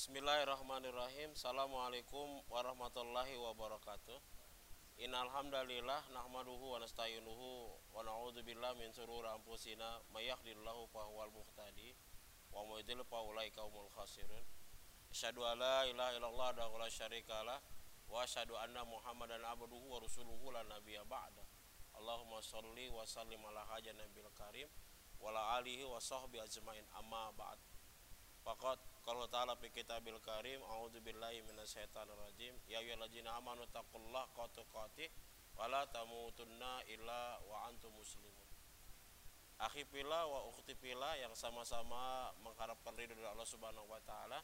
Bismillahirrahmanirrahim. Assalamualaikum warahmatullahi wabarakatuh. Innal hamdalillah nahmaduhu wa nasta'inuhu wa na'udzu billahi min shururi anfusina may yahdihillahu fahuwal muhtadi wa may yudlil fa ulaika humul khasirun. Asyhadu an la ilaha illallah wa la syarikalah wa asyhadu anna Muhammadan abduhu wa rasuluhu la nabiyya ba'da. Allahumma shalli wa sallim ala hajan nabil karim wa ala alihi wa sahbihi ajmain amma ba'd. Faqat kalau ta'ala fi kitabil karim a'udzu billahi minasyaitonir rajim ya ayyuhalladzina amanu taqullaha haqqa tuqatih wa la tamutunna illa wa antum muslimun. Akhi pila wa ukhti pila yang sama-sama mengharapkan ridho dari Allah Subhanahu wa taala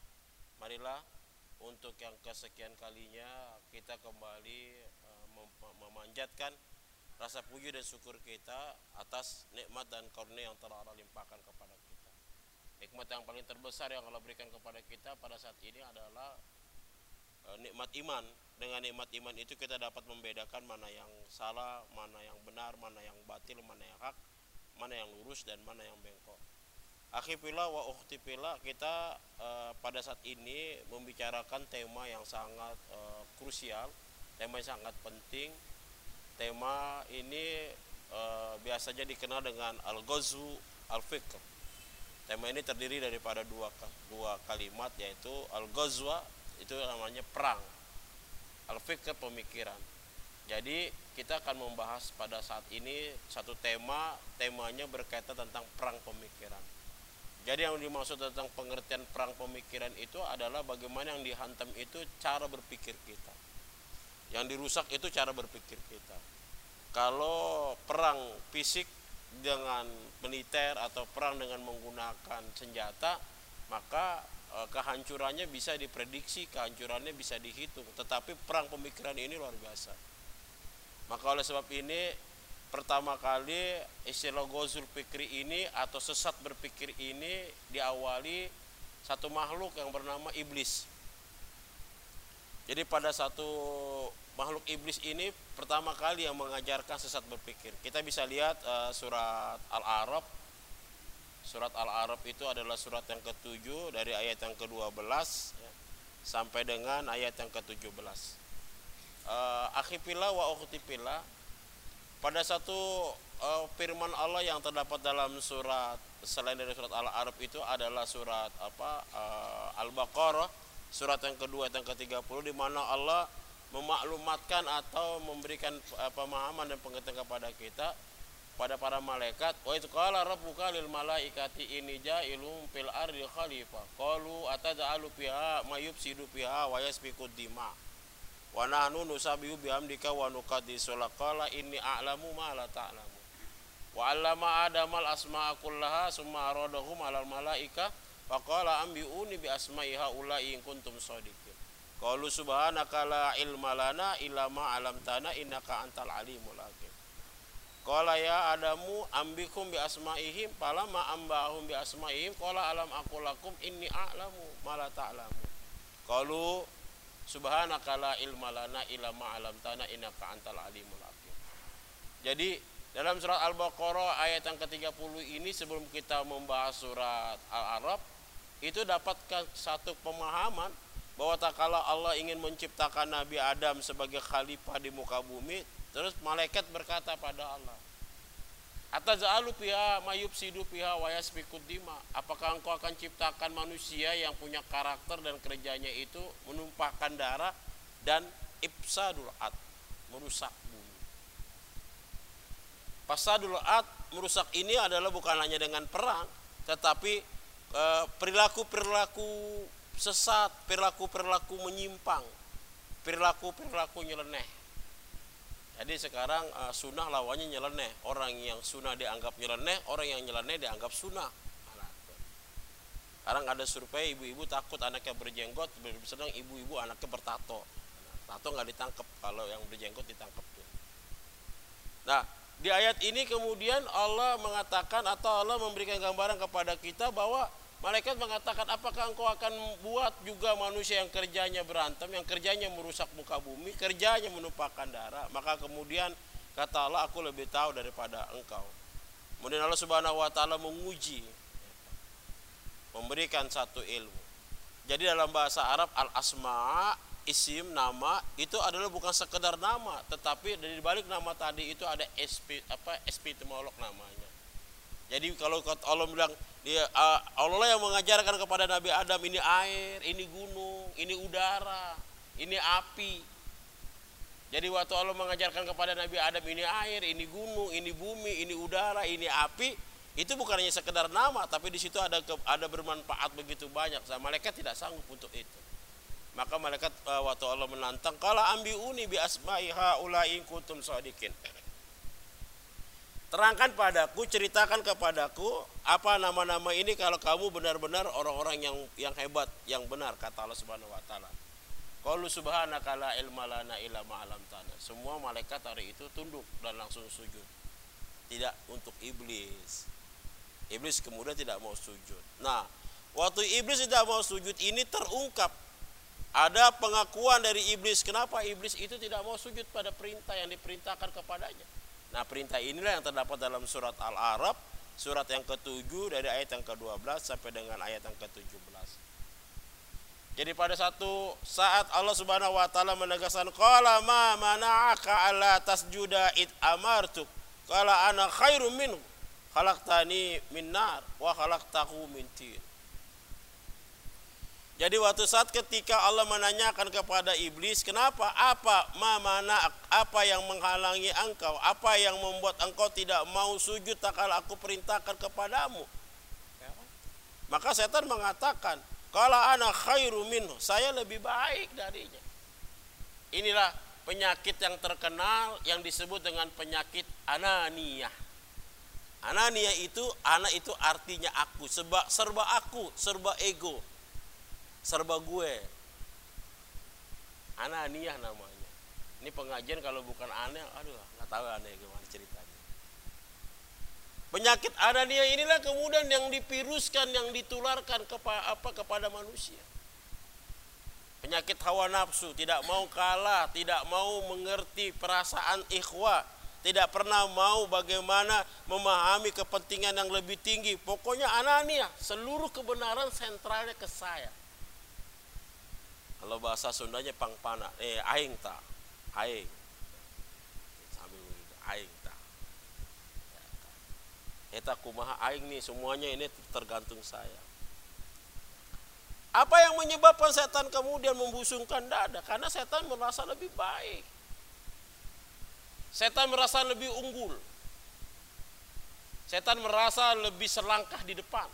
marilah untuk yang kesekian kalinya kita kembali uh, memanjatkan rasa puji dan syukur kita atas nikmat dan karunia yang telah Allah limpahkan kepada kita Nikmat yang paling terbesar yang Allah berikan kepada kita pada saat ini adalah e, nikmat iman. Dengan nikmat iman itu kita dapat membedakan mana yang salah, mana yang benar, mana yang batil, mana yang hak, mana yang lurus dan mana yang bengkok. Akhifillah wa ukhtifillah kita e, pada saat ini membicarakan tema yang sangat e, krusial, tema yang sangat penting. Tema ini e, biasanya dikenal dengan al-ghazwu al-fikr Tema ini terdiri daripada dua dua kalimat yaitu al-ghazwa itu namanya perang. Al-fikr pemikiran. Jadi kita akan membahas pada saat ini satu tema, temanya berkaitan tentang perang pemikiran. Jadi yang dimaksud tentang pengertian perang pemikiran itu adalah bagaimana yang dihantam itu cara berpikir kita. Yang dirusak itu cara berpikir kita. Kalau perang fisik dengan militer atau perang dengan menggunakan senjata maka e, kehancurannya bisa diprediksi kehancurannya bisa dihitung. Tetapi perang pemikiran ini luar biasa. Maka oleh sebab ini pertama kali istilah gozul pikri ini atau sesat berpikir ini diawali satu makhluk yang bernama iblis. Jadi pada satu makhluk iblis ini pertama kali yang mengajarkan sesat berpikir. Kita bisa lihat uh, surat Al-Arab. Surat Al-Arab itu adalah surat yang ketujuh dari ayat yang ke-12 ya, sampai dengan ayat yang ke-17. Uh, akhipillah wa ukhtifillah pada satu uh, firman Allah yang terdapat dalam surat selain dari surat Al-Arab itu adalah surat apa uh, Al-Baqarah surat yang kedua yang ke-30 di mana Allah memaklumatkan atau memberikan uh, pemahaman dan pengertian kepada kita pada para malaikat wa itu qala rabbuka lil malaikati ini ja'ilum fil ardi khalifah qalu atad'alu fiha may yufsidu fiha wa yasfiku dima. Wa nahnu nusabihu bihamdika wa nuqaddisu qala inni a'lamu ma la ta'lamu wa 'allama adamal asma'a kullaha summa aradahum 'alal malaika. Faqala ambiuni bi asma'i haula'i in kuntum shadiqin Qalu subhanaka la ilma lana illa ma 'allamtana innaka antal alimul hakim. Qala ya Adamu ambikum bi asma'ihim ma ambahum bi asma'ihim qala alam aku lakum inni a'lamu ma la ta'lamu. Qalu subhanaka la ilma lana illa ma 'allamtana innaka antal alimul hakim. Jadi dalam surat Al-Baqarah ayat yang ke-30 ini sebelum kita membahas surat Al-Arab itu dapatkan satu pemahaman bahwa tak kala Allah ingin menciptakan Nabi Adam sebagai khalifah di muka bumi, terus malaikat berkata pada Allah, Atazalu piha mayub sidu piha wayasfikud dima. Apakah engkau akan ciptakan manusia yang punya karakter dan kerjanya itu menumpahkan darah dan ibsadul ad, merusak bumi. Pasadul ad merusak ini adalah bukan hanya dengan perang, tetapi eh, perilaku-perilaku sesat, perilaku-perilaku menyimpang, perilaku-perilaku nyeleneh. Jadi sekarang uh, sunnah lawannya nyeleneh. Orang yang sunnah dianggap nyeleneh, orang yang nyeleneh dianggap sunnah. Sekarang ada survei ibu-ibu takut anaknya berjenggot, sedang ibu-ibu anaknya bertato. Tato nggak ditangkap, kalau yang berjenggot ditangkap. Nah, di ayat ini kemudian Allah mengatakan atau Allah memberikan gambaran kepada kita bahwa Malaikat mengatakan, apakah engkau akan buat juga manusia yang kerjanya berantem, yang kerjanya merusak muka bumi, kerjanya menumpahkan darah. Maka kemudian kata Allah, aku lebih tahu daripada engkau. Kemudian Allah subhanahu wa ta'ala menguji, memberikan satu ilmu. Jadi dalam bahasa Arab al-asma isim nama itu adalah bukan sekedar nama, tetapi dari balik nama tadi itu ada SP apa epistemolog namanya. Jadi kalau Allah bilang dia Allah yang mengajarkan kepada Nabi Adam ini air, ini gunung, ini udara, ini api. Jadi waktu Allah mengajarkan kepada Nabi Adam ini air, ini gunung, ini bumi, ini udara, ini api, itu bukan hanya sekedar nama, tapi di situ ada ada bermanfaat begitu banyak. Sama malaikat tidak sanggup untuk itu. Maka malaikat uh, waktu Allah menantang, "Qala ambiuni bi asma'i haula'i kuntum sadiqin." Terangkan padaku, ceritakan kepadaku apa nama-nama ini kalau kamu benar-benar orang-orang yang yang hebat, yang benar kata Allah Subhanahu wa taala. Qalu subhanaka la ilma lana illa ma tanah. Semua malaikat hari itu tunduk dan langsung sujud. Tidak untuk iblis. Iblis kemudian tidak mau sujud. Nah, waktu iblis tidak mau sujud ini terungkap ada pengakuan dari iblis kenapa iblis itu tidak mau sujud pada perintah yang diperintahkan kepadanya. Nah, perintah inilah yang terdapat dalam surat Al-Arab, surat yang ke-7 dari ayat yang ke-12 sampai dengan ayat yang ke-17. Jadi pada satu saat Allah Subhanahu wa taala menegaskan qala ma mana'aka alla tasjuda id amartuk qala ana khairum minhu khalaqtani min nar wa khalaqtahu min tin. Jadi waktu saat ketika Allah menanyakan kepada iblis, kenapa? Apa mana apa yang menghalangi engkau? Apa yang membuat engkau tidak mau sujud tak kalau aku perintahkan kepadamu? Maka setan mengatakan, kalau anak khairu minhu, saya lebih baik darinya. Inilah penyakit yang terkenal yang disebut dengan penyakit ananiyah Anania itu anak itu artinya aku, serba serba aku, serba ego. Serba gue. Anania namanya. Ini pengajian kalau bukan aneh, aduh nggak tahu aneh gimana ceritanya. Penyakit anania inilah kemudian yang dipiruskan, yang ditularkan kepada apa kepada manusia. Penyakit hawa nafsu, tidak mau kalah, tidak mau mengerti perasaan ikhwah, tidak pernah mau bagaimana memahami kepentingan yang lebih tinggi. Pokoknya anania, seluruh kebenaran sentralnya ke saya. Kalau bahasa Sundanya pangpana, eh aing ta, aing. Sambil aing ta. Eta kumaha aing nih semuanya ini tergantung saya. Apa yang menyebabkan setan kemudian membusungkan dada? Karena setan merasa lebih baik Setan merasa lebih unggul. Setan merasa lebih selangkah di depan.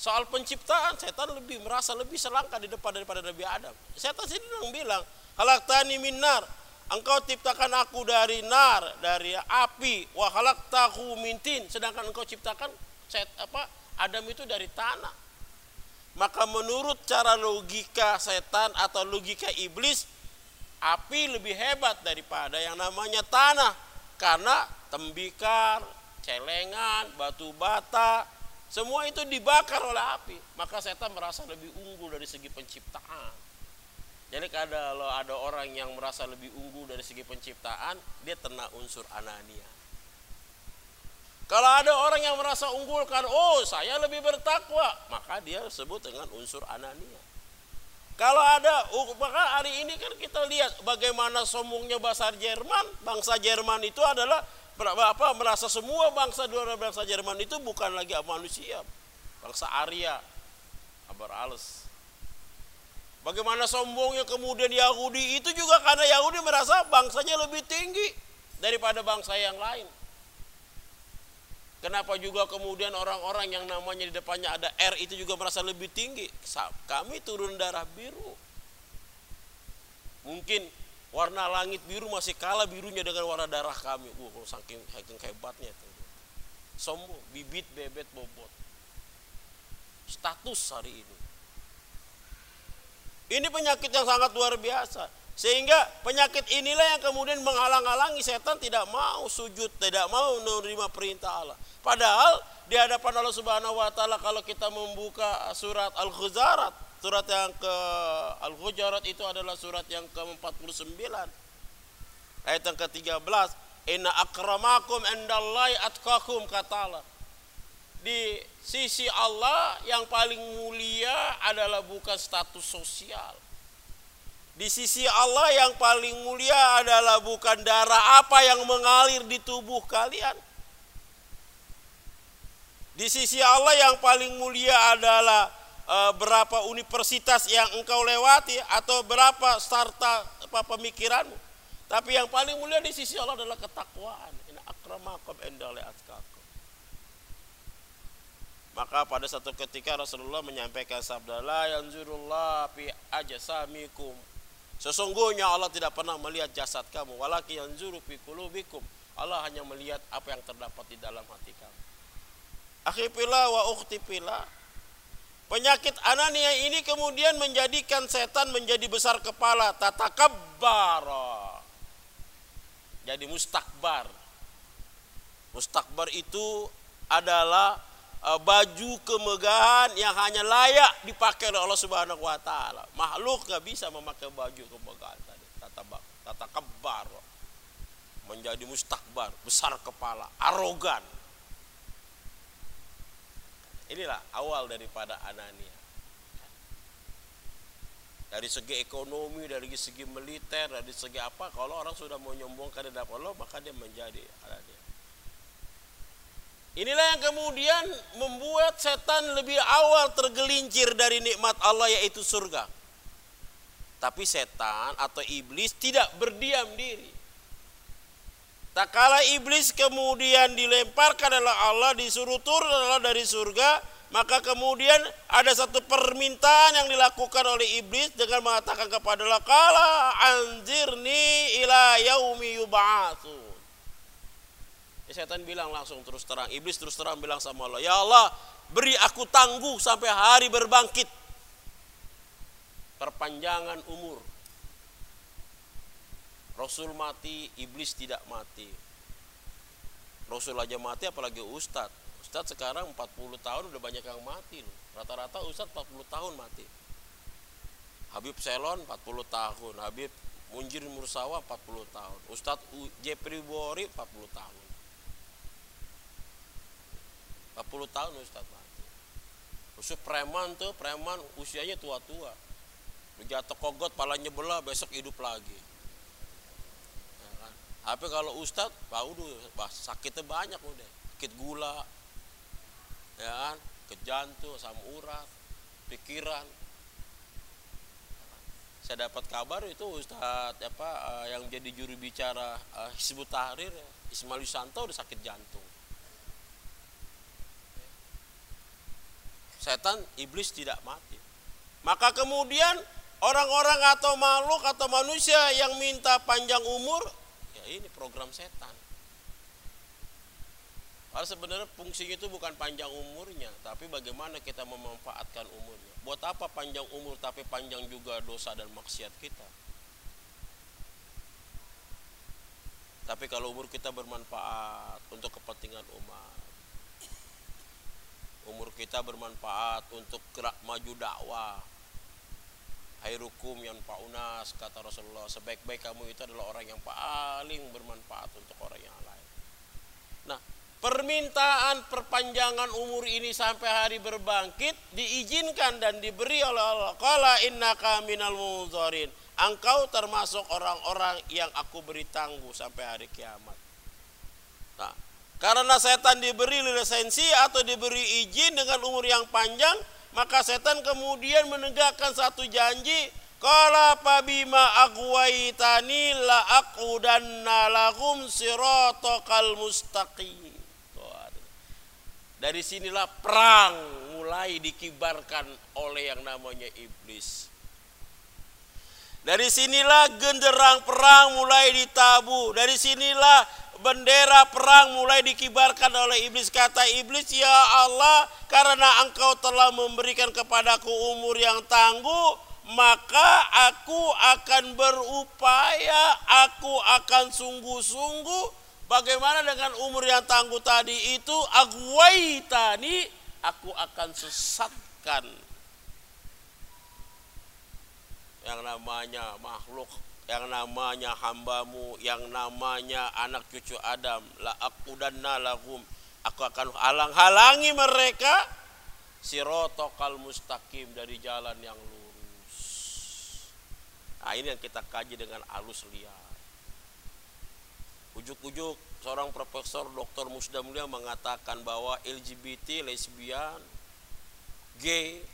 Soal penciptaan, setan lebih merasa lebih selangkah di depan daripada Nabi Adam. Setan sendiri bilang, halaktani minar, engkau ciptakan aku dari nar, dari api, wa halaktahu mintin, sedangkan engkau ciptakan set, apa Adam itu dari tanah. Maka menurut cara logika setan atau logika iblis, api lebih hebat daripada yang namanya tanah karena tembikar, celengan, batu bata, semua itu dibakar oleh api. Maka setan merasa lebih unggul dari segi penciptaan. Jadi kalau ada orang yang merasa lebih unggul dari segi penciptaan, dia kena unsur anania. Kalau ada orang yang merasa unggul kan, oh saya lebih bertakwa, maka dia sebut dengan unsur anania. Kalau ada, maka hari ini kan kita lihat bagaimana sombongnya bahasa Jerman. Bangsa Jerman itu adalah apa merasa semua bangsa di luar bangsa Jerman itu bukan lagi manusia. Bangsa Arya, Abar Alles. Bagaimana sombongnya kemudian Yahudi itu juga karena Yahudi merasa bangsanya lebih tinggi daripada bangsa yang lain. Kenapa juga kemudian orang-orang yang namanya di depannya ada R itu juga merasa lebih tinggi? Kami turun darah biru. Mungkin warna langit biru masih kalah birunya dengan warna darah kami. Uh, saking, saking hebatnya itu. Sombong, bibit, bebet, bobot. Status hari ini. Ini penyakit yang sangat luar biasa. Sehingga penyakit inilah yang kemudian menghalang-halangi setan tidak mau sujud, tidak mau menerima perintah Allah. Padahal di hadapan Allah Subhanahu wa taala kalau kita membuka surat Al-Huzarat, surat yang ke Al-Hujarat itu adalah surat yang ke-49. Ayat yang ke-13, "Inna akramakum indallahi atqakum," kata Allah. di sisi Allah yang paling mulia adalah bukan status sosial. Di sisi Allah yang paling mulia adalah bukan darah apa yang mengalir di tubuh kalian. Di sisi Allah yang paling mulia adalah berapa universitas yang engkau lewati atau berapa starta apa pemikiranmu. Tapi yang paling mulia di sisi Allah adalah ketakwaan. Maka pada satu ketika Rasulullah menyampaikan sabda la yanzurullah fi ajsamikum. Sesungguhnya Allah tidak pernah melihat jasad kamu, walaki yanzuru fi qulubikum. Allah hanya melihat apa yang terdapat di dalam hati kamu. Akhipillah wa uktipillah. Penyakit anania ini kemudian menjadikan setan menjadi besar kepala, tatakabbar. Jadi mustakbar. Mustakbar itu adalah Eh, baju kemegahan yang hanya layak dipakai oleh Allah Subhanahu wa taala. Makhluk nggak bisa memakai baju kemegahan tadi. Tata tata kebar menjadi mustakbar, besar kepala, arogan. Inilah awal daripada anania. Dari segi ekonomi, dari segi militer, dari segi apa, kalau orang sudah mau nyombongkan di Allah, maka dia menjadi anania. Inilah yang kemudian membuat setan lebih awal tergelincir dari nikmat Allah yaitu surga. Tapi setan atau iblis tidak berdiam diri. Tak kala iblis kemudian dilemparkan oleh Allah disuruh turun Allah dari surga, maka kemudian ada satu permintaan yang dilakukan oleh iblis dengan mengatakan kepada Allah, "Kala anzirni ila yaumi yub'atsu." Ya, setan bilang langsung terus terang, iblis terus terang bilang sama Allah, "Ya Allah, beri aku tangguh sampai hari berbangkit." Perpanjangan umur. Rasul mati, iblis tidak mati. Rasul aja mati apalagi ustadz. Ustadz sekarang 40 tahun udah banyak yang mati loh. Rata-rata ustadz 40 tahun mati. Habib Selon 40 tahun, Habib Munjir Mursawa 40 tahun, Ustadz Jepri Bori 40 tahun. 40 tahun Ustaz mati. Khusus preman tuh, preman usianya tua-tua. Jatuh kogot, palanya belah, besok hidup lagi. Ya? Tapi kalau Ustadz, udah sakitnya banyak udah. Sakit gula, ya kan? ke jantung, sama urat, pikiran. Saya dapat kabar itu Ustadz apa eh, yang jadi juru bicara uh, Hizbut Tahrir Ismail Yusanto udah sakit jantung. setan iblis tidak mati. Maka kemudian orang-orang atau makhluk atau manusia yang minta panjang umur, ya ini program setan. Karena sebenarnya fungsinya itu bukan panjang umurnya, tapi bagaimana kita memanfaatkan umurnya. Buat apa panjang umur tapi panjang juga dosa dan maksiat kita? Tapi kalau umur kita bermanfaat untuk kepentingan umat, umur kita bermanfaat untuk gerak maju dakwah Hairukum yang paunas kata Rasulullah sebaik-baik kamu itu adalah orang yang paling bermanfaat untuk orang yang lain. Nah, permintaan perpanjangan umur ini sampai hari berbangkit diizinkan dan diberi oleh Allah. Qala innaka minal munzarin. Engkau termasuk orang-orang yang aku beri tangguh sampai hari kiamat. Nah, karena setan diberi lisensi atau diberi izin dengan umur yang panjang, maka setan kemudian menegakkan satu janji, Qala pabima aghwaitani la aqudanna lahum siratakal mustaqim. Dari sinilah perang mulai dikibarkan oleh yang namanya iblis. Dari sinilah genderang perang mulai ditabu. Dari sinilah bendera perang mulai dikibarkan oleh iblis. Kata iblis ya Allah karena engkau telah memberikan kepadaku umur yang tangguh maka aku akan berupaya aku akan sungguh-sungguh. Bagaimana dengan umur yang tangguh tadi itu? Agwaitani aku akan sesatkan. Yang namanya makhluk yang namanya hambamu, yang namanya anak cucu Adam, la akudanna lahum Aku akan halang-halangi mereka sirotokal mustaqim dari jalan yang lurus. Nah ini yang kita kaji dengan alus liar. Ujuk-ujuk seorang profesor Dr. Musda Mulia mengatakan bahwa LGBT, lesbian, gay,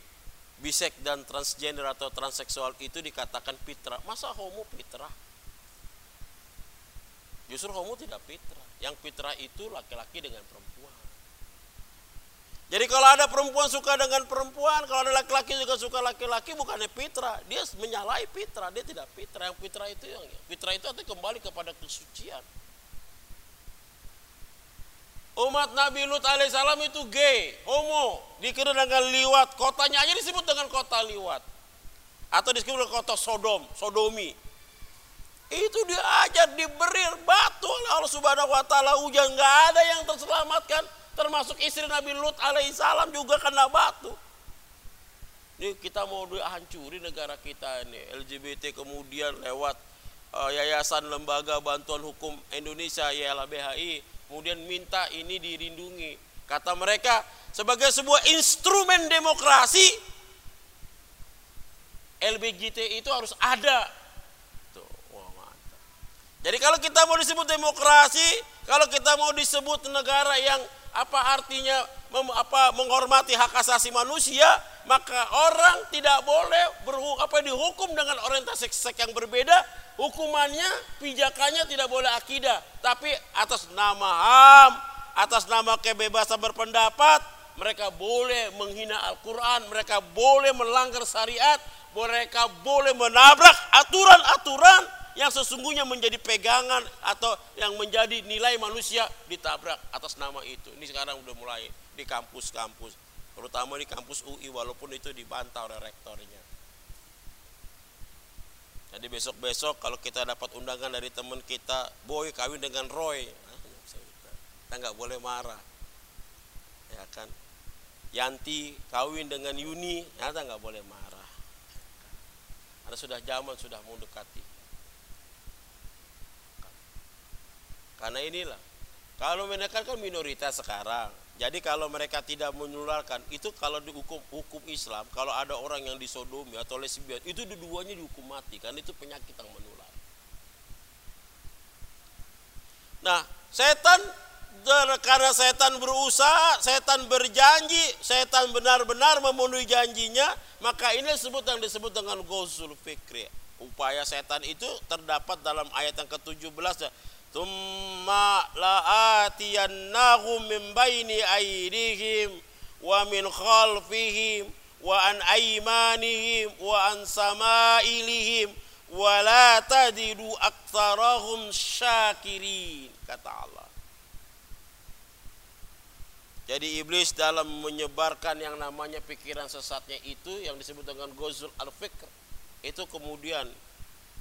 bisek dan transgender atau transseksual itu dikatakan fitrah. Masa homo fitrah? Justru homo tidak fitrah. Yang fitrah itu laki-laki dengan perempuan. Jadi kalau ada perempuan suka dengan perempuan, kalau ada laki-laki juga suka laki-laki, bukannya fitrah. Dia menyalahi fitrah, dia tidak fitrah. Yang fitrah itu yang fitrah itu artinya kembali kepada kesucian. Umat Nabi Lut alaihissalam itu gay, homo, dikira dengan liwat. Kotanya aja disebut dengan kota liwat. Atau disebut dengan kota Sodom, Sodomi. Itu diajar, diberi batu oleh Allah Subhanahu wa taala hujan nggak ada yang terselamatkan termasuk istri Nabi Lut alaihissalam juga kena batu. Ini kita mau dihancuri negara kita ini LGBT kemudian lewat uh, Yayasan Lembaga Bantuan Hukum Indonesia YLBHI kemudian minta ini dirindungi. Kata mereka, sebagai sebuah instrumen demokrasi, LBGT itu harus ada. Tuh, wah. Jadi kalau kita mau disebut demokrasi, kalau kita mau disebut negara yang apa artinya mem, apa menghormati hak asasi manusia, maka orang tidak boleh berhu, apa dihukum dengan orientasi seks yang berbeda. Hukumannya pijakannya tidak boleh akidah. Tapi atas nama HAM atas nama kebebasan berpendapat mereka boleh menghina Al-Quran mereka boleh melanggar syariat mereka boleh menabrak aturan-aturan yang sesungguhnya menjadi pegangan atau yang menjadi nilai manusia ditabrak atas nama itu. Ini sekarang udah mulai di kampus-kampus terutama di kampus UI walaupun itu dibantah oleh rektornya jadi besok-besok kalau kita dapat undangan dari teman kita, boy kawin dengan Roy, kita nggak boleh marah, ya kan? Yanti kawin dengan Yuni, kita nggak boleh marah. Karena sudah zaman sudah mendekati. Karena inilah, kalau mereka kan minoritas sekarang, jadi kalau mereka tidak menularkan, itu kalau dihukum hukum Islam, kalau ada orang yang disodomi atau lesbian, itu dua-duanya dihukum mati, kan itu penyakit yang menular. Nah, setan karena setan berusaha, setan berjanji, setan benar-benar memenuhi janjinya, maka ini disebut yang disebut dengan gozul fikri. Upaya setan itu terdapat dalam ayat yang ke-17 Tumma la'atiyannahum min baini aydihim wa min khalfihim wa an aymanihim wa an samailihim wa la tadidu aktsarahum syakirin kata Allah. Jadi iblis dalam menyebarkan yang namanya pikiran sesatnya itu yang disebut dengan gozul al-fikr itu kemudian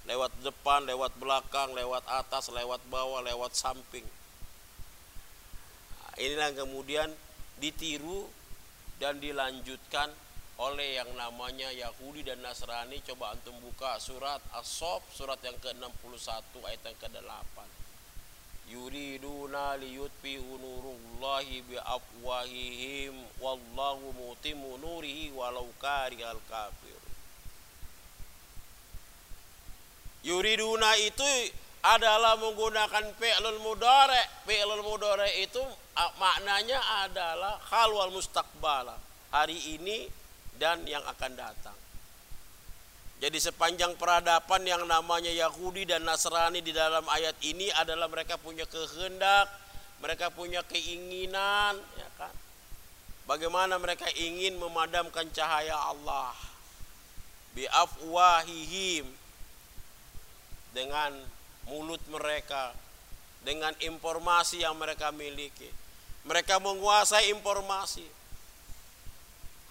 lewat depan, lewat belakang, lewat atas, lewat bawah, lewat samping. Nah, inilah kemudian ditiru dan dilanjutkan oleh yang namanya Yahudi dan Nasrani. Coba antum buka surat As-Sof, surat yang ke-61 ayat yang ke-8. Yuriduna liyutfi'u nurullahi biafwahihim wallahu mutimu nurihi walau karihal kafir. Yuriduna itu adalah menggunakan fi'lul mudore. Fi'lul mudore itu maknanya adalah hal wal mustaqbala. Hari ini dan yang akan datang. Jadi sepanjang peradaban yang namanya Yahudi dan Nasrani di dalam ayat ini adalah mereka punya kehendak, mereka punya keinginan, ya kan? Bagaimana mereka ingin memadamkan cahaya Allah biafwahihim dengan mulut mereka, dengan informasi yang mereka miliki. Mereka menguasai informasi.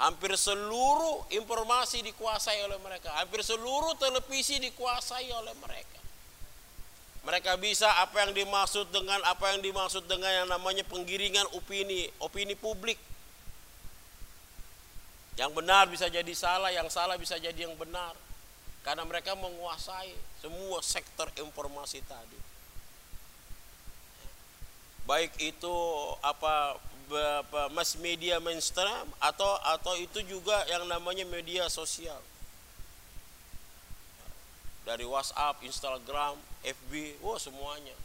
Hampir seluruh informasi dikuasai oleh mereka. Hampir seluruh televisi dikuasai oleh mereka. Mereka bisa apa yang dimaksud dengan apa yang dimaksud dengan yang namanya penggiringan opini, opini publik. Yang benar bisa jadi salah, yang salah bisa jadi yang benar. Karena mereka menguasai semua sektor informasi tadi. baik itu apa mass media mainstream atau atau itu juga yang namanya media sosial. Dari WhatsApp, Instagram, FB, wah semuanya.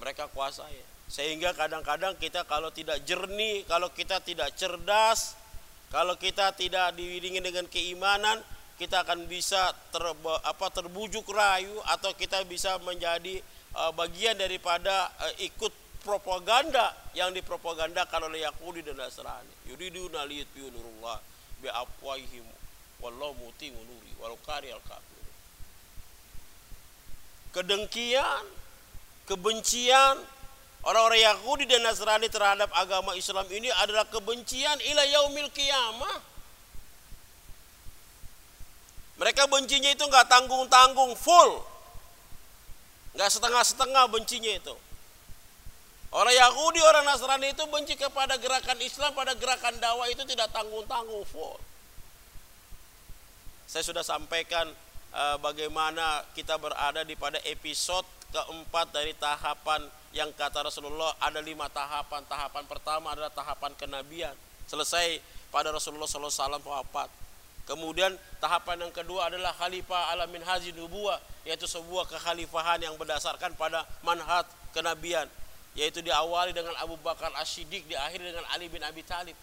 Mereka kuasai. Sehingga kadang-kadang kita kalau tidak jernih kalau kita tidak cerdas kalau kita tidak diiringi dengan keimanan kita akan bisa ter, apa, terbujuk rayu atau kita bisa menjadi uh, bagian daripada uh, ikut propaganda yang dipropagandakan oleh Yahudi dan Nasrani. Yuriduna liyutfi'u nurullah bi afwahihim wallahu mutimmu nuri walau karihal kafir. Kedengkian, kebencian orang-orang Yahudi dan Nasrani terhadap agama Islam ini adalah kebencian ila yaumil qiyamah mereka bencinya itu nggak tanggung-tanggung, full. Nggak setengah-setengah bencinya itu. Orang Yahudi, orang Nasrani itu benci kepada gerakan Islam, pada gerakan dakwah itu tidak tanggung-tanggung, full. Saya sudah sampaikan uh, bagaimana kita berada di pada episode keempat dari tahapan yang kata Rasulullah ada lima tahapan. Tahapan pertama adalah tahapan kenabian. Selesai pada Rasulullah SAW wafat. Kemudian tahapan yang kedua adalah khalifah ala minhaji nubuah yaitu sebuah kekhalifahan yang berdasarkan pada manhat kenabian yaitu diawali dengan Abu Bakar As-Siddiq diakhiri dengan Ali bin Abi Thalib.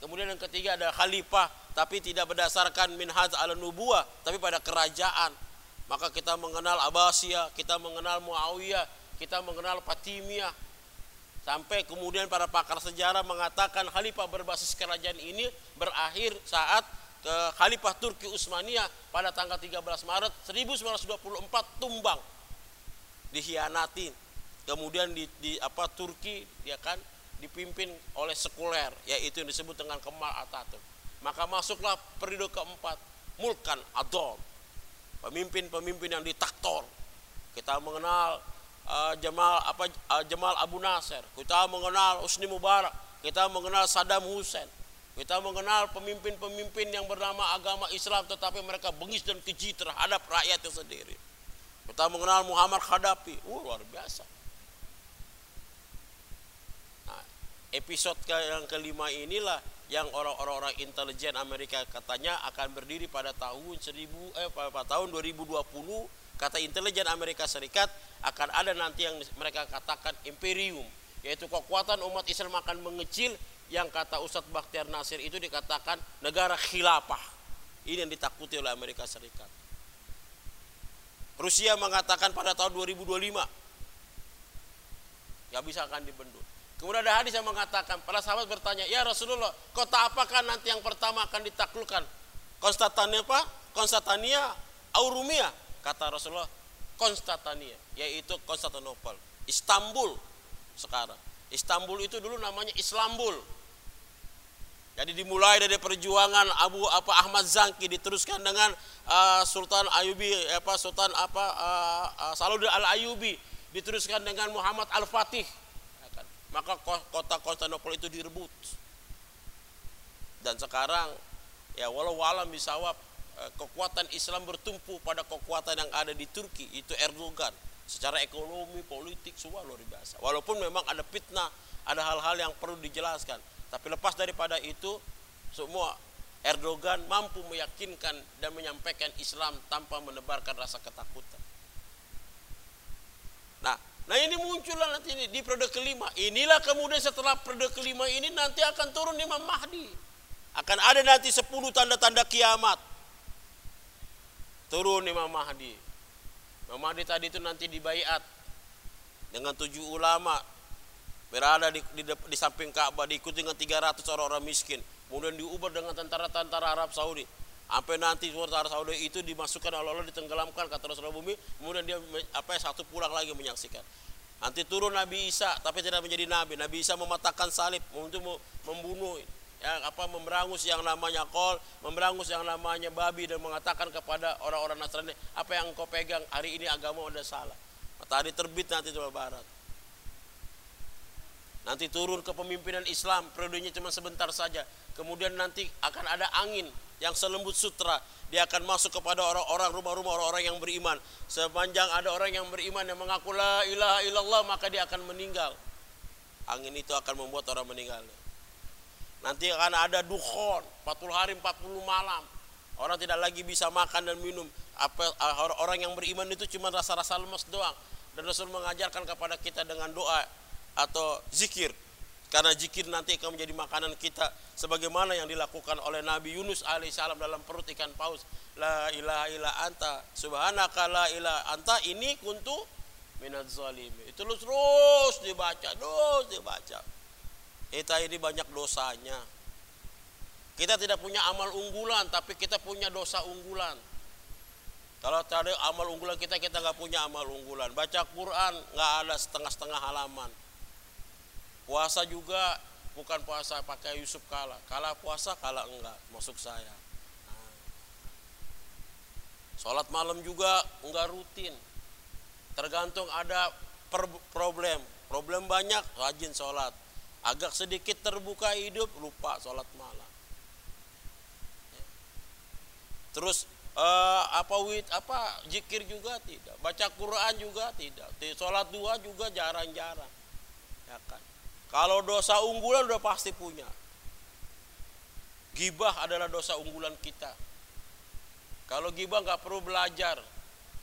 Kemudian yang ketiga ada khalifah tapi tidak berdasarkan minhaj ala nubuah tapi pada kerajaan. Maka kita mengenal Abbasiyah, kita mengenal Muawiyah, kita mengenal Fatimiyah. Sampai kemudian para pakar sejarah mengatakan khalifah berbasis kerajaan ini berakhir saat ke Khalifah Turki Utsmaniyah pada tanggal 13 Maret 1924 tumbang. Dihianati. Kemudian di, di apa Turki dia kan dipimpin oleh sekuler yaitu yang disebut dengan Kemal Atatürk. Maka masuklah periode keempat Mulkan Adol pemimpin-pemimpin yang ditaktor kita mengenal uh, Jamal apa uh, Jamal Abu Nasser. Kita mengenal Husni Mubarak. Kita mengenal Saddam Hussein kita mengenal pemimpin-pemimpin yang bernama agama Islam tetapi mereka bengis dan keji terhadap rakyatnya sendiri. Kita mengenal Muhammad Khadafi, uh, luar biasa. Nah, episode yang kelima inilah yang orang-orang intelijen Amerika katanya akan berdiri pada tahun 1000 eh pada tahun 2020 kata intelijen Amerika Serikat akan ada nanti yang mereka katakan imperium yaitu kekuatan umat Islam akan mengecil yang kata Ustadz Bakhtiar Nasir itu dikatakan negara khilafah. Ini yang ditakuti oleh Amerika Serikat. Rusia mengatakan pada tahun 2025 nggak bisa akan dibendung. Kemudian ada hadis yang mengatakan, para sahabat bertanya, ya Rasulullah, kota apakah nanti yang pertama akan ditaklukkan? Konstantania apa? Konstantania, Aurumia. Kata Rasulullah, Konstantania, yaitu Konstantinopel, Istanbul sekarang. Istanbul itu dulu namanya Islambul. Jadi dimulai dari perjuangan Abu apa Ahmad Zangki diteruskan dengan uh, Sultan Ayubi apa Sultan apa uh, uh, Salahuddin Al Ayubi diteruskan dengan Muhammad Al Fatih. Maka kota Konstantinopel itu direbut. Dan sekarang ya walau alam bisawab kekuatan Islam bertumpu pada kekuatan yang ada di Turki itu Erdogan secara ekonomi, politik semua luar biasa. Walaupun memang ada fitnah, ada hal-hal yang perlu dijelaskan. Tapi lepas daripada itu, semua Erdogan mampu meyakinkan dan menyampaikan Islam tanpa menebarkan rasa ketakutan. Nah, nah ini muncullah nanti ini di periode kelima. Inilah kemudian setelah periode kelima ini nanti akan turun Imam Mahdi. Akan ada nanti sepuluh tanda-tanda kiamat. Turun Imam Mahdi. Imam Mahdi tadi itu nanti dibaiat dengan tujuh ulama berada di, di, di samping Ka'bah diikuti dengan 300 orang-orang miskin. Kemudian diubah dengan tentara-tentara Arab Saudi. Sampai nanti tentara Saudi itu dimasukkan oleh Allah ditenggelamkan kata Rasulullah bumi. Kemudian dia apa ya, satu pulang lagi menyaksikan. Nanti turun Nabi Isa tapi tidak menjadi Nabi. Nabi Isa mematahkan salib untuk membunuh ya apa memberangus yang namanya kol memberangus yang namanya babi dan mengatakan kepada orang-orang Nasrani apa yang engkau pegang hari ini agama udah salah. Matahari terbit nanti coba barat Nanti turun ke pemimpinan Islam, periodenya cuma sebentar saja. kemudian nanti akan ada angin yang selembut sutra. Dia akan masuk kepada orang-orang rumah-rumah orang-orang yang beriman. Sepanjang ada orang yang beriman yang mengaku la ilaha illallah maka dia akan meninggal. Angin itu akan membuat orang meninggal. Nanti akan ada dukhon 40 hari 40 malam. Orang tidak lagi bisa makan dan minum. Apa orang yang beriman itu cuma rasa-rasa lemas doang. Dan Rasul mengajarkan kepada kita dengan doa atau zikir karena zikir nanti akan menjadi makanan kita sebagaimana yang dilakukan oleh Nabi Yunus alaihissalam dalam perut ikan paus. La ilaha illa anta subhanaka la ilaha anta ini kuntu minat zalim. Itu terus terus dibaca, terus dibaca. Kita ini banyak dosanya. Kita tidak punya amal unggulan, tapi kita punya dosa unggulan. Kalau tadi amal unggulan kita, kita nggak punya amal unggulan. Baca Quran nggak ada setengah-setengah halaman Puasa juga bukan puasa pakai Yusuf kala. Kala puasa, kala enggak. Masuk saya. Nah. Sholat malam juga enggak rutin. Tergantung ada problem. Problem banyak, rajin sholat. Agak sedikit terbuka hidup, lupa sholat malam. Terus uh, apa wit apa jikir juga tidak baca Quran juga tidak sholat dua juga jarang-jarang ya kan kalau dosa unggulan udah pasti punya. Gibah adalah dosa unggulan kita. Kalau gibah nggak perlu belajar,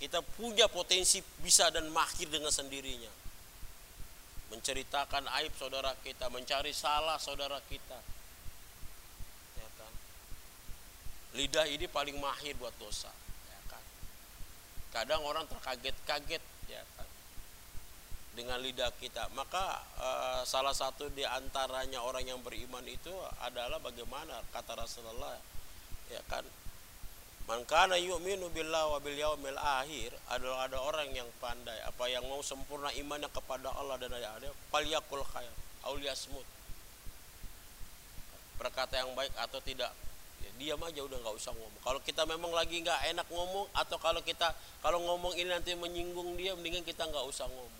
kita punya potensi bisa dan mahir dengan sendirinya. Menceritakan aib saudara kita, mencari salah saudara kita. Ya kan? Lidah ini paling mahir buat dosa. Ya kan? Kadang orang terkaget-kaget, ya kan? Dengan lidah kita. Maka uh, salah satu di antaranya orang yang beriman itu adalah bagaimana kata Rasulullah ya kan Man kana yu'minu billahi wa bil yaumil akhir adalah ada orang yang pandai apa yang mau sempurna imannya kepada Allah dan ada falyakul khair aul yasmut. Berkata yang baik atau tidak ya, diam aja udah nggak usah ngomong. Kalau kita memang lagi nggak enak ngomong atau kalau kita kalau ngomong ini nanti menyinggung dia mendingan kita nggak usah ngomong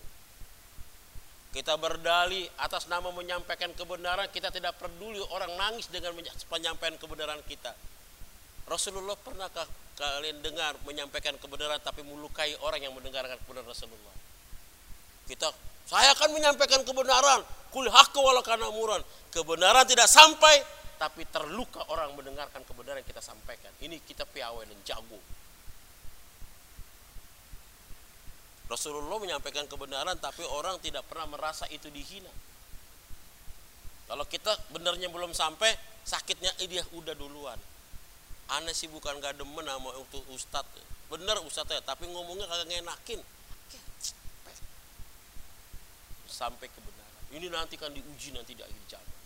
kita berdali atas nama menyampaikan kebenaran. Kita tidak peduli orang nangis dengan penyampaian kebenaran kita. Rasulullah pernahkah kalian dengar menyampaikan kebenaran tapi melukai orang yang mendengarkan kebenaran Rasulullah? Kita saya akan menyampaikan kebenaran. Kul hakku walakana muran kebenaran tidak sampai tapi terluka orang mendengarkan kebenaran yang kita sampaikan. Ini kita piawai dan jago Rasulullah menyampaikan kebenaran tapi orang tidak pernah merasa itu dihina. Kalau kita benernya belum sampai, sakitnya eh, dia udah duluan. Aneh sih bukan gak demen sama untuk ustad. Bener ustad ya, tapi ngomongnya kagak ngenakin. Sampai kebenaran. Ini nanti kan diuji nanti di akhir zaman.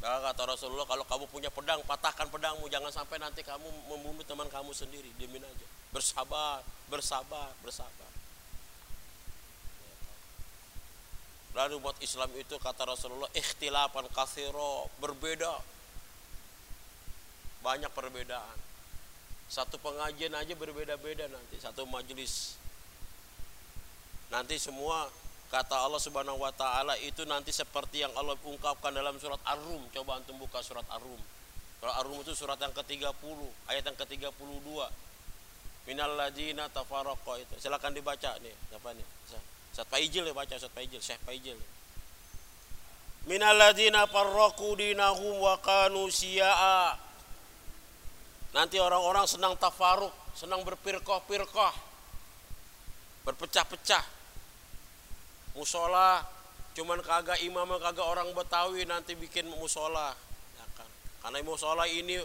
Nah, kata Rasulullah, kalau kamu punya pedang, patahkan pedangmu. Jangan sampai nanti kamu membunuh teman kamu sendiri. Diamin aja bersabar, bersabar, bersabar. Lalu buat Islam itu kata Rasulullah ikhtilafan kathiro berbeda. Banyak perbedaan. Satu pengajian aja berbeda-beda nanti, satu majelis. Nanti semua kata Allah Subhanahu wa taala itu nanti seperti yang Allah ungkapkan dalam surat Ar-Rum. Coba antum buka surat Ar-Rum. Surat Ar-Rum itu surat yang ke-30, ayat yang ke-32 minal ladina tafarraqa itu. Silakan dibaca nih apa nih? Ustaz. Paijil ya baca Ustaz Paijil Syekh Paijil minal ladina farraqu dinahum wa kanu siyaa nanti orang-orang senang tafaruk senang berpirkoh-pirkoh berpecah-pecah. Musola cuman kagak imam kagak orang Betawi nanti bikin musola. Ya kan? Karena musola ini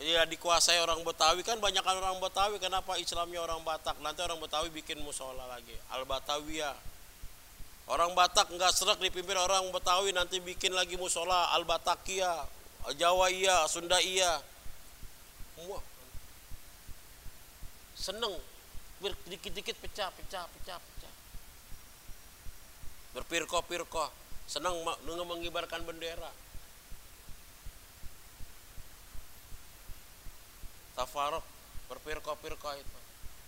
ya dikuasai orang Betawi. Kan banyak orang Betawi. Kenapa Islamnya orang Batak? Nanti orang Betawi bikin musola lagi. Al Batawiyah orang Batak nggak serak dipimpin orang Betawi. Nanti bikin lagi musola al Batakia Jawa iya Sunda iya semua seneng dikit-dikit pecah pecah pecah pecah. Berpirko-pirko senang dengan mengibarkan bendera tafarok berpirko-pirko itu.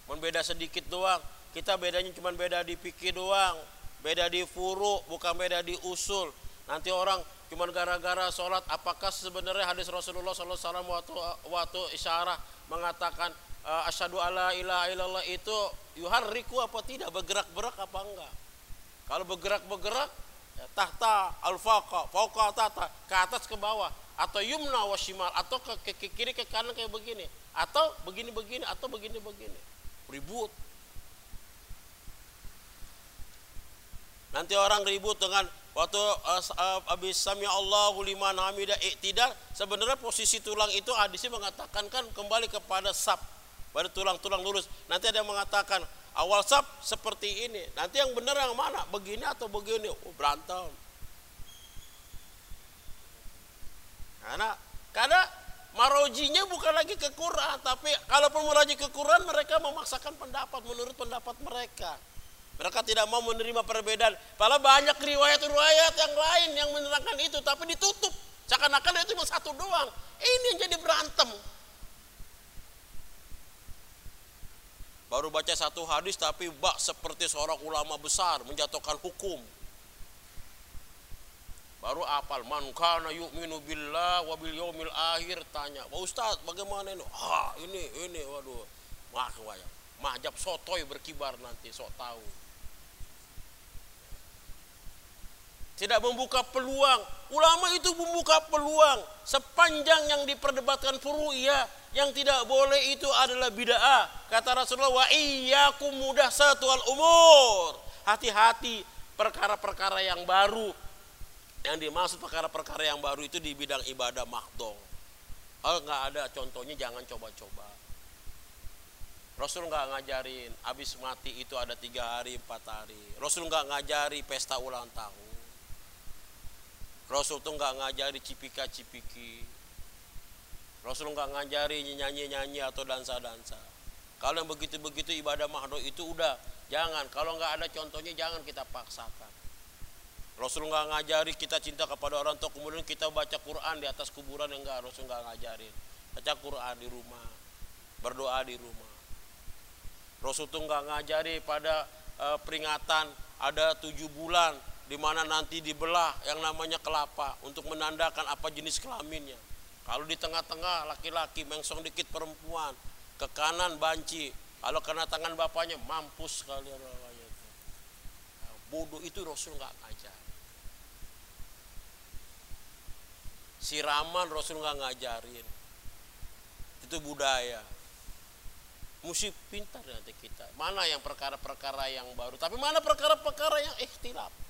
Membeda sedikit doang. Kita bedanya cuma beda di pikir doang. Beda di furu bukan beda di usul. Nanti orang cuman gara-gara sholat apakah sebenarnya hadis Rasulullah SAW waktu waktu isyarah mengatakan uh, asyhadu alla ilaha illallah itu yuharriku apa tidak? Bergerak-gerak apa enggak? Kalau bergerak-bergerak ya, tahta al-faqa fauqa tahta ke atas ke bawah atau yumna wa shimal atau ke, ke, ke kiri ke kanan kayak begini. Atau begini-begini atau begini-begini ribut. Nanti orang ribut dengan waktu uh, uh, habis sami Allahu liman hamida iktidal sebenarnya posisi tulang itu hadisnya mengatakan kan kembali kepada sab pada tulang-tulang lurus. Nanti ada yang mengatakan awal sab seperti ini. Nanti yang benar yang mana? Begini atau begini? Oh, berantem karena karena marojinya bukan lagi ke Quran tapi kalaupun meraji ke Quran mereka memaksakan pendapat menurut pendapat mereka mereka tidak mau menerima perbedaan. Padahal banyak riwayat-riwayat yang lain yang menerangkan itu, tapi ditutup. Seakan-akan itu cuma satu doang. Ini yang jadi berantem. Baru baca satu hadis tapi bak seperti seorang ulama besar menjatuhkan hukum. Baru apal man kana yu'minu billah wa bil yaumil akhir tanya, "Pak Ustaz, bagaimana ini?" Ah, ini ini waduh. Mah wayang. Mahjab sotoy berkibar nanti sok tahu. tidak membuka peluang. Ulama itu membuka peluang sepanjang yang diperdebatkan furu iya, yang tidak boleh itu adalah bid'ah. Kata Rasulullah wa iyyakum mudah satual umur. Hati-hati perkara-perkara yang baru. Yang dimaksud perkara-perkara yang baru itu di bidang ibadah makdong. Kalau nggak ada contohnya jangan coba-coba. Rasul nggak ngajarin habis mati itu ada tiga hari empat hari. Rasul nggak ngajari pesta ulang tahun. Rasul tuh nggak ngajari cipika-cipiki. Rasul nggak ngajari nyanyi-nyanyi atau dansa-dansa. Kalau yang begitu-begitu ibadah mahdoh itu udah jangan. Kalau nggak ada contohnya jangan kita paksakan. Rasul nggak ngajari kita cinta kepada orang tua kemudian kita baca Quran di atas kuburan yang enggak Rasul nggak ngajarin. Baca Quran di rumah, berdoa di rumah. Rasul tuh nggak ngajari pada uh, peringatan ada tujuh bulan di mana nanti dibelah yang namanya kelapa untuk menandakan apa jenis kelaminnya. Kalau di tengah-tengah laki-laki mengsong dikit perempuan, ke kanan banci. Kalau kena tangan bapaknya mampus kalian. Nah, bodoh itu Rasul nggak ngajar. Siraman Rasul nggak ngajarin. Itu budaya. Mesti pintar nanti kita. Mana yang perkara-perkara yang baru, tapi mana perkara-perkara yang ikhtilaf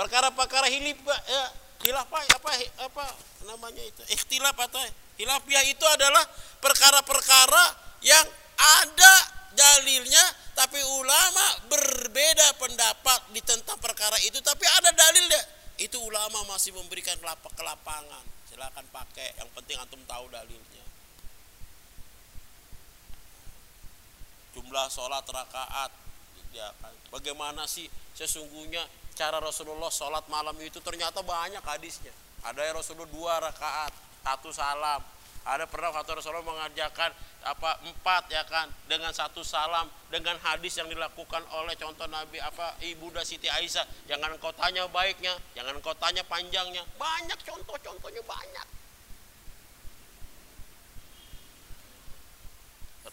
perkara-perkara hilif ya, hilaf apa apa namanya itu ikhtilaf atau hilafiah itu adalah perkara-perkara yang ada dalilnya tapi ulama berbeda pendapat di tentang perkara itu tapi ada dalilnya itu ulama masih memberikan lapak ke lapangan silakan pakai. Yang penting antum tahu dalilnya. Jumlah sholat rakaat. Ya kan. Bagaimana sih sesungguhnya cara Rasulullah sholat malam itu? Ternyata banyak hadisnya. Ada yang Rasulullah dua rakaat, satu salam. Ada pernah kata Rasulullah mengajarkan apa empat ya kan dengan satu salam dengan hadis yang dilakukan oleh contoh Nabi apa Ibu Siti Aisyah. Jangan kau tanya baiknya jangan kau tanya panjangnya. Banyak contoh-contohnya banyak.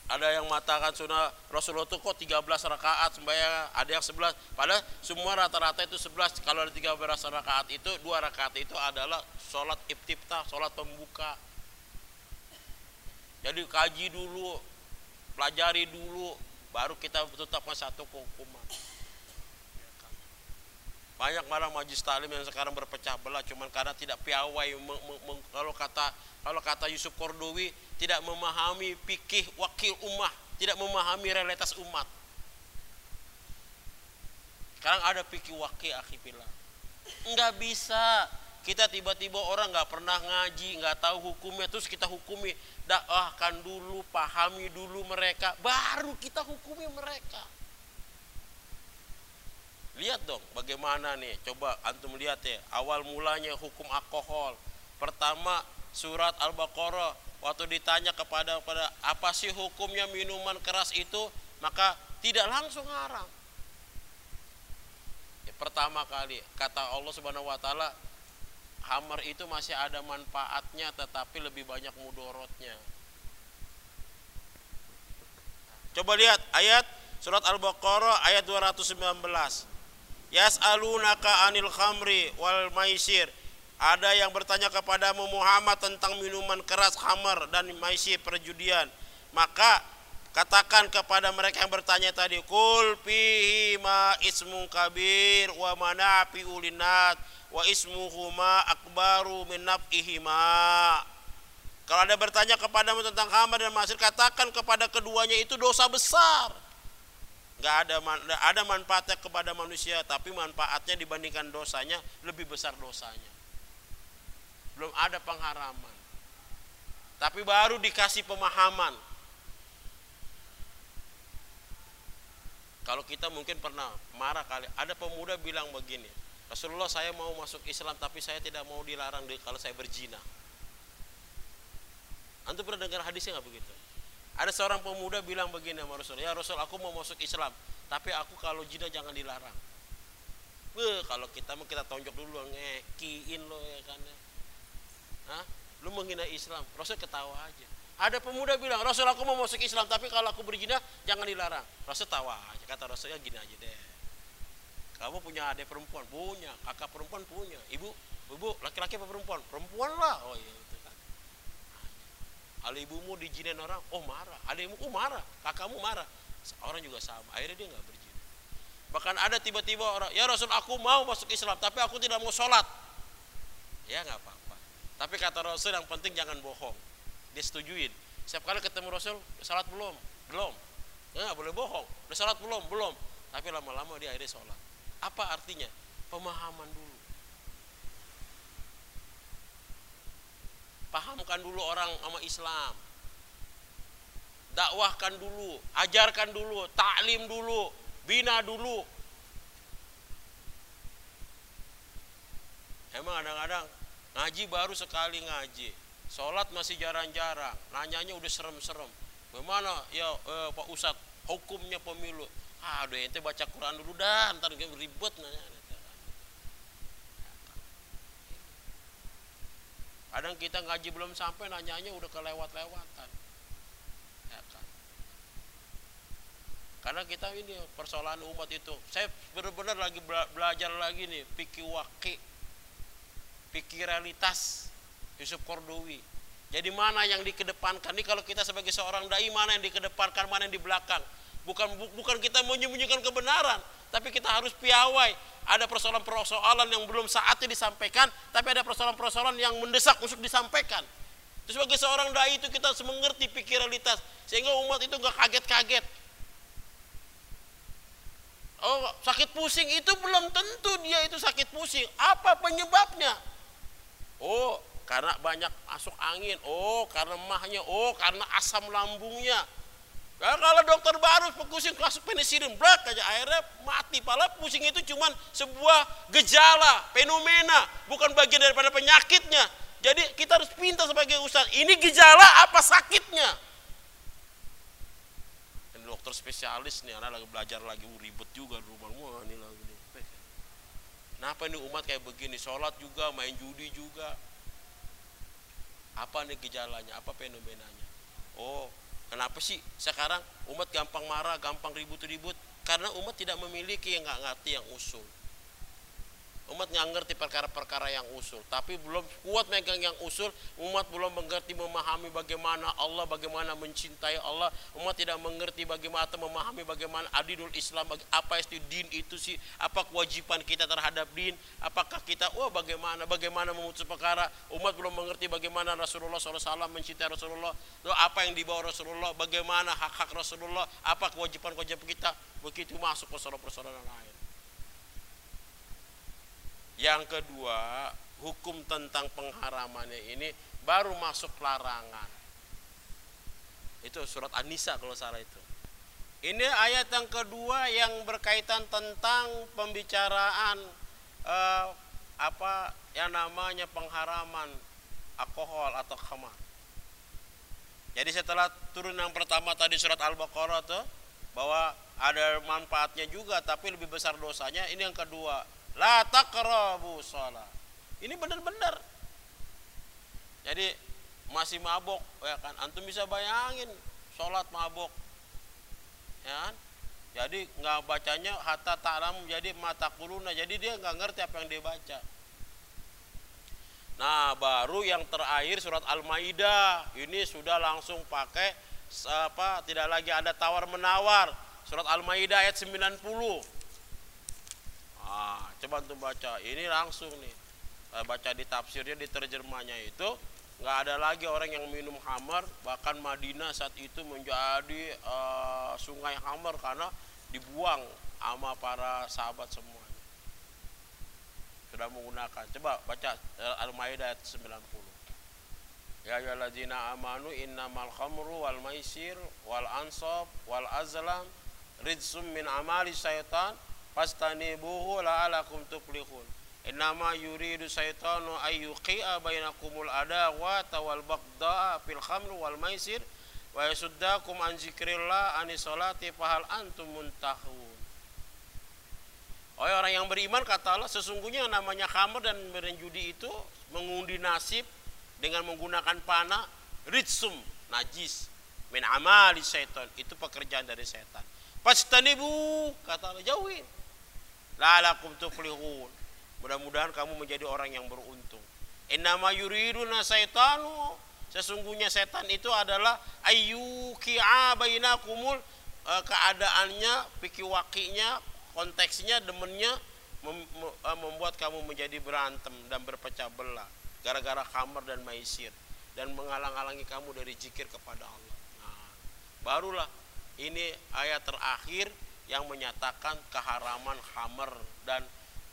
Ada yang mengatakan sunnah Rasulullah itu kok 13 rakaat sembahyang ada yang 11 padahal semua rata-rata itu 11 kalau ada 13 rakaat itu dua rakaat itu adalah sholat ibtiftah sholat pembuka jadi kaji dulu pelajari dulu baru kita tetapkan satu hukuman banyak malah majlis talim yang sekarang berpecah belah cuman karena tidak piawai kalau kata kalau kata Yusuf Kordowi tidak memahami pikih wakil ummah, tidak memahami realitas umat. Sekarang ada pikih wakil akhirnya. Enggak bisa. Kita tiba-tiba orang nggak pernah ngaji, nggak tahu hukumnya, terus kita hukumi. Dakwahkan dulu, pahami dulu mereka, baru kita hukumi mereka. Lihat dong bagaimana nih, coba antum lihat ya, awal mulanya hukum alkohol. Pertama surat Al-Baqarah waktu ditanya kepada pada apa sih hukumnya minuman keras itu maka tidak langsung haram ya, pertama kali kata Allah Subhanahu wa taala hammer itu masih ada manfaatnya tetapi lebih banyak mudorotnya. Coba lihat ayat surat al-baqarah ayat 219 yas'alunaka anil khamri wal maisir. Ada yang bertanya kepadamu Muhammad tentang minuman keras hammer dan maisir perjudian. Maka Katakan kepada mereka yang bertanya tadi, kul fihi ma kabir wa manafi ulinat wa ismuhuma akbaru min naf'ihima. Kalau ada bertanya kepadamu tentang khamar dan masir, katakan kepada keduanya itu dosa besar. Gak ada gak ada manfaatnya kepada manusia, tapi manfaatnya dibandingkan dosanya lebih besar dosanya. Belum ada pengharaman. Tapi baru dikasih pemahaman Kalau kita mungkin pernah marah kali, ada pemuda bilang begini, Rasulullah saya mau masuk Islam tapi saya tidak mau dilarang kalau saya berzina. Antum pernah dengar hadisnya nggak begitu? Ada seorang pemuda bilang begini sama Rasul, ya Rasul aku mau masuk Islam, tapi aku kalau zina jangan dilarang. Beuh, kalau kita mau kita tonjok dulu ngekiin lo ya kan ya. Hah? Lu menghina Islam, Rasul ketawa aja. Ada pemuda bilang, Rasul aku mau masuk Islam, tapi kalau aku berzina jangan dilarang. Rasul tawa kata Rasul ya gini aja deh. Kamu punya adik perempuan? Punya. Kakak perempuan? Punya. Ibu? Ibu, laki-laki apa perempuan? Perempuan lah. Oh iya itu kan. Kalau ibumu dijinin orang, oh marah. Adikmu, oh marah. Kakakmu marah. Orang juga sama. Akhirnya dia nggak berzina. Bahkan ada tiba-tiba orang, ya Rasul aku mau masuk Islam, tapi aku tidak mau sholat. Ya nggak apa-apa. Tapi kata Rasul yang penting jangan bohong dia setujuin setiap kali ketemu Rasul salat belum? Belum. Ya boleh bohong. Udah salat belum? Belum. Tapi lama-lama dia akhirnya sholat. Apa artinya? Pemahaman dulu. Pahamkan dulu orang sama Islam. Dakwahkan dulu ajarkan dulu taklim dulu bina dulu. Emang kadang-kadang ngaji baru sekali ngaji Sholat masih jarang-jarang, nanyanya udah serem-serem. Bagaimana ya eh, Pak Ustadz hukumnya pemilu? Aduh ente baca Quran dulu dah, ntar ribet nanya. Kadang kita ngaji belum sampai nanyanya udah kelewat-lewatan. Ya kan? Karena kita ini persoalan umat itu. Saya benar-benar lagi belajar lagi nih pikir waki, pikir realitas Yusuf Kordowi. Jadi mana yang dikedepankan? Ini kalau kita sebagai seorang dai mana yang dikedepankan, mana yang di belakang? Bukan bukan kita menyembunyikan kebenaran, tapi kita harus piawai. Ada persoalan-persoalan yang belum saatnya disampaikan, tapi ada persoalan-persoalan yang mendesak untuk disampaikan. Terus sebagai seorang dai itu kita harus mengerti pikiranlitas sehingga umat itu nggak kaget-kaget. Oh, sakit pusing itu belum tentu dia itu sakit pusing. Apa penyebabnya? Oh, karena banyak masuk angin. Oh karena mahnya. Oh karena asam lambungnya. Nah, kalau dokter baru pusing masuk penicillin. Blak aja akhirnya mati. Pala pusing itu cuma sebuah gejala fenomena. Bukan bagian daripada penyakitnya. Jadi kita harus pintar sebagai ustaz. Ini gejala apa sakitnya? Ini dokter spesialis nih anak lagi belajar lagi uh, ribet juga di rumah. Wah ini lagi nih. Kenapa ini umat kayak begini? Sholat juga main judi juga apa nih gejalanya? Apa fenomenanya? Oh kenapa sih sekarang umat gampang marah gampang ribut-ribut? Karena umat tidak memiliki yang nggak ngerti yang usul umat nggak ngerti perkara-perkara yang usul. Tapi belum kuat megang yang usul umat belum mengerti memahami bagaimana Allah bagaimana mencintai Allah. Umat tidak mengerti bagaimana memahami bagaimana adilul Islam apa itu din itu sih apa kewajiban kita terhadap din apakah kita wah bagaimana bagaimana memutus perkara. Umat belum mengerti bagaimana Rasulullah SAW mencintai Rasulullah. Apa yang dibawa Rasulullah bagaimana hak-hak Rasulullah apa kewajiban-kewajiban kita. Begitu masuk persoalan-persoalan lain yang kedua, hukum tentang pengharamannya ini baru masuk larangan. Itu surat An-Nisa kalau salah itu. Ini ayat yang kedua yang berkaitan tentang pembicaraan eh, apa yang namanya pengharaman alkohol atau khamar. Jadi setelah turun yang pertama tadi surat Al-Baqarah tuh bahwa ada manfaatnya juga tapi lebih besar dosanya. Ini yang kedua la taqrabu shalah. Ini benar-benar. Jadi masih mabok ya kan? Antum bisa bayangin sholat mabok. Ya kan? Jadi nggak bacanya hatta ta'lam jadi mata kuluna. Jadi dia nggak ngerti apa yang dia baca. Nah baru yang terakhir surat al-maidah. Ini sudah langsung pakai apa tidak lagi ada tawar menawar surat al-maidah ayat 90 ah coba untuk baca. Ini langsung nih. Baca di tafsirnya di terjemahnya itu nggak ada lagi orang yang minum hamar bahkan Madinah saat itu menjadi uh, sungai hamar karena dibuang sama para sahabat semuanya. Sudah menggunakan. Coba baca uh, Al-Maidah 90 Ya ayyuhalladzina amanu innamal khamru wal maisir wal ansab wal azlam rijsum min amali syaitan fastanibuhu la'alakum tuflihun Innama yuridu syaitanu ayyuqi'a bainakumul adawata wal bagda'a fil khamr wal maisir wa yasuddakum an zikrillah ani salati fahal antum muntahun. Oh orang yang beriman kata Allah sesungguhnya namanya khamr dan berjudi itu mengundi nasib dengan menggunakan panah ritsum najis min amali syaitan itu pekerjaan dari setan. Pastanibu kata Allah jauhin. La'alakum tuflihun Mudah-mudahan kamu menjadi orang yang beruntung. Innama yuriduna saitanu sesungguhnya setan itu adalah ayyuki'a bainakumul e, keadaannya, pikiwakinya, konteksnya, demennya e, membuat kamu menjadi berantem dan berpecah belah gara-gara kamar dan maisir dan menghalang-halangi kamu dari zikir kepada Allah. Nah, barulah ini ayat terakhir yang menyatakan keharaman khamar dan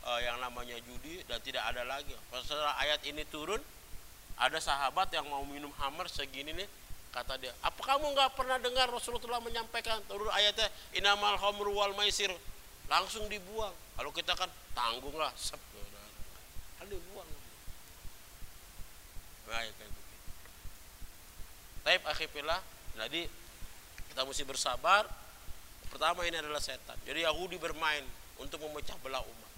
uh, yang namanya judi dan tidak ada lagi. Setelah ayat ini turun, ada sahabat yang mau minum hammer segini nih, kata dia, apa kamu nggak pernah dengar Rasulullah menyampaikan turun ayatnya inamal khamru wal maisir langsung dibuang. Kalau kita kan tanggung lah, sep, kan dibuang. Baik kayak begitu. Taib akhirnya, jadi kita mesti bersabar. Pertama ini adalah setan. Jadi Yahudi bermain untuk memecah belah umat.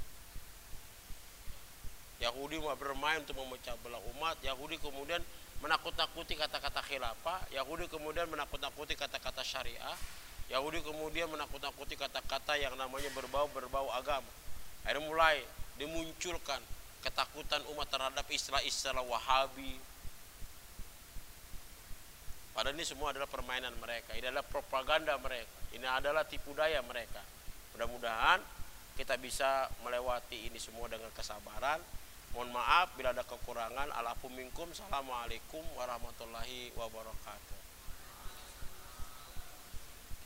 Yahudi bermain untuk memecah belah umat Yahudi kemudian menakut-nakuti kata-kata khilafah Yahudi kemudian menakut-nakuti kata-kata syariah Yahudi kemudian menakut-nakuti kata-kata yang namanya berbau-berbau agama akhirnya mulai dimunculkan ketakutan umat terhadap istilah-istilah wahabi Padahal ini semua adalah permainan mereka, ini adalah propaganda mereka, ini adalah tipu daya mereka. Mudah-mudahan kita bisa melewati ini semua dengan kesabaran, Mohon maaf bila ada kekurangan. Alafu minkum. Assalamualaikum warahmatullahi wabarakatuh.